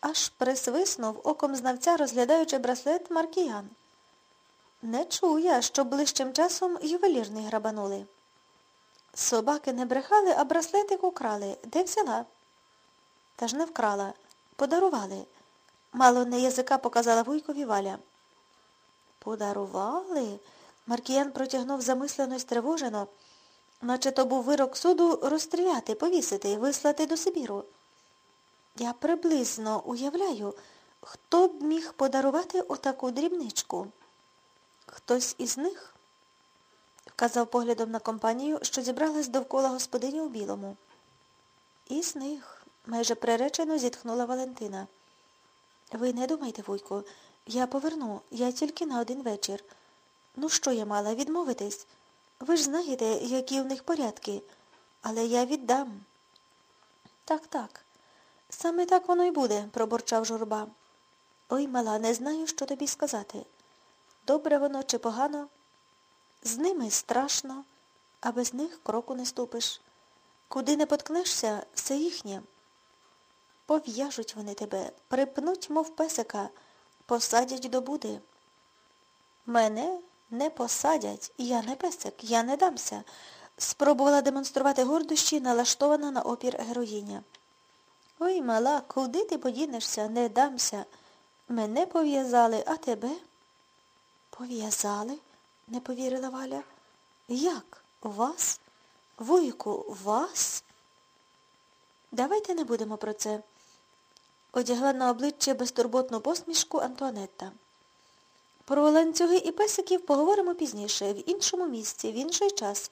аж присвиснув оком знавця, розглядаючи браслет Маркіян. Не чує, що ближчим часом ювелірний грабанули. Собаки не брехали, а браслетик украли. Де взяла? Та ж не вкрала. Подарували. Мало не язика показала вуйкові валя. Подарували? Маркіян протягнув замислено й стривожено, наче то був вирок суду розстріляти, повісити, вислати до Сибіру. Я приблизно уявляю, хто б міг подарувати отаку дрібничку. Хтось із них? вказав поглядом на компанію, що зібралась довкола господині у білому. Із них, майже приречено зітхнула Валентина. Ви не думайте, Вуйко, я поверну, я тільки на один вечір. Ну що я мала відмовитись? Ви ж знаєте, які в них порядки, але я віддам. Так, так. Саме так воно й буде, проборчав журба. Ой, мала, не знаю, що тобі сказати. Добре воно чи погано. З ними страшно, а без них кроку не ступиш. Куди не поткнешся, все їхнє. Пов'яжуть вони тебе, припнуть, мов песика, посадять до буди. Мене не посадять, я не песик, я не дамся. Спробувала демонструвати гордощі, налаштована на опір героїня. Ой, мала, куди ти подінешся, не дамся. Мене пов'язали, а тебе? Пов'язали? не повірила Валя. Як? Вас? Вуйку, вас? Давайте не будемо про це. Одягла на обличчя безтурботну посмішку Антуанетта. Про ланцюги і песиків поговоримо пізніше, в іншому місці, в інший час.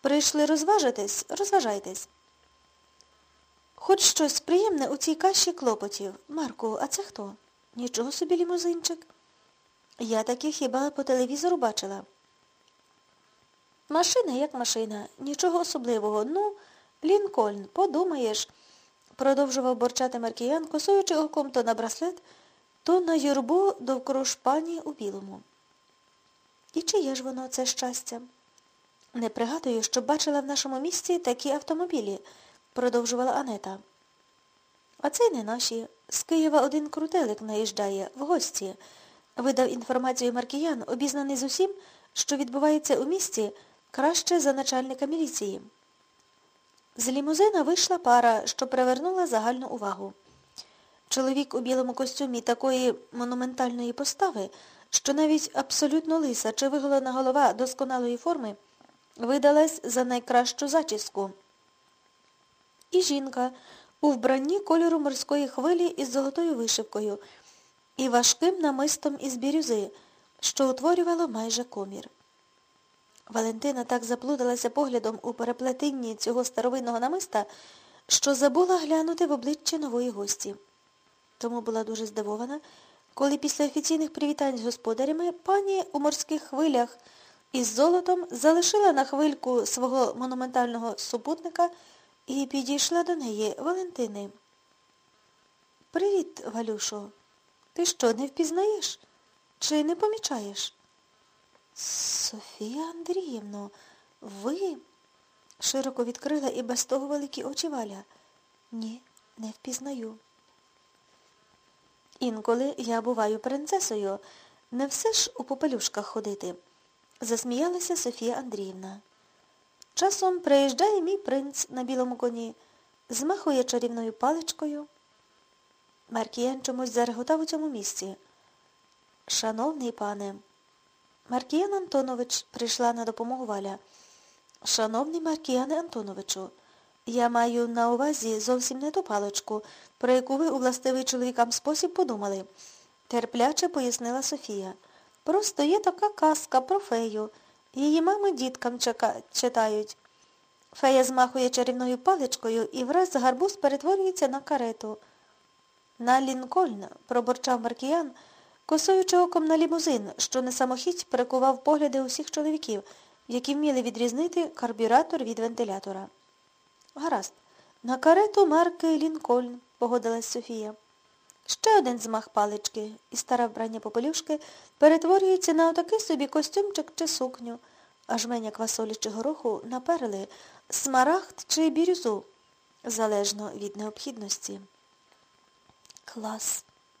Прийшли розважитись, розважайтесь. Хоч щось приємне у цій каші клопотів. Марку, а це хто? Нічого собі лімузинчик. Я таки хіба по телевізору бачила. Машина як машина, нічого особливого. Ну, Лінкольн, подумаєш, продовжував борчати Маркіян, косуючи оком то на браслет, то на юрбу довкруж пані у білому. І чиє ж воно, це щастя? Не пригадую, щоб бачила в нашому місті такі автомобілі, продовжувала Анета. А це не наші. З Києва один крутелик наїжджає в гості. Видав інформацію Маркіян, обізнаний з усім, що відбувається у місті, краще за начальника міліції. З лімузина вийшла пара, що привернула загальну увагу. Чоловік у білому костюмі такої монументальної постави, що навіть абсолютно лиса чи виголена голова досконалої форми видалась за найкращу зачіску. І жінка у вбранні кольору морської хвилі із золотою вишивкою і важким намистом із бірюзи, що утворювало майже комір. Валентина так заплуталася поглядом у переплетинні цього старовинного намиста, що забула глянути в обличчя нової гості. Тому була дуже здивована, коли після офіційних привітань з господарями пані у морських хвилях із золотом залишила на хвильку свого монументального супутника і підійшла до неї Валентини. Привіт, Валюшо. Ти що, не впізнаєш? Чи не помічаєш? Софія Андріївно, ви? Широко відкрила і без того великі очі Валя. Ні, не впізнаю. Інколи я буваю принцесою. Не все ж у попелюшках ходити, засміялася Софія Андріївна. Часом приїжджає мій принц на білому коні, змахує чарівною паличкою. Маркіян чомусь зареготав у цьому місці. Шановний пане, Маркіян Антонович прийшла на допомогу Валя. Шановний Маркіяне Антоновичу, я маю на увазі зовсім не ту паличку, про яку ви у властивий чоловікам спосіб подумали, терпляче пояснила Софія. Просто є така казка про фею. Її мами діткам читають. Фея змахує чарівною паличкою і враз гарбуз перетворюється на карету. На Лінкольн, проборчав Маркіян, косуючи оком на лімузин, що на самохідь прикував погляди усіх чоловіків, які вміли відрізнити карбюратор від вентилятора. Гаразд, на карету марки Лінкольн, погодилась Софія. Ще один змах палички, і стара вбрання попелюшки перетворюється на отакий собі костюмчик чи сукню, а жменя квасолі чи гороху на перли, смарагд чи бірюзу, залежно від необхідності. Клас.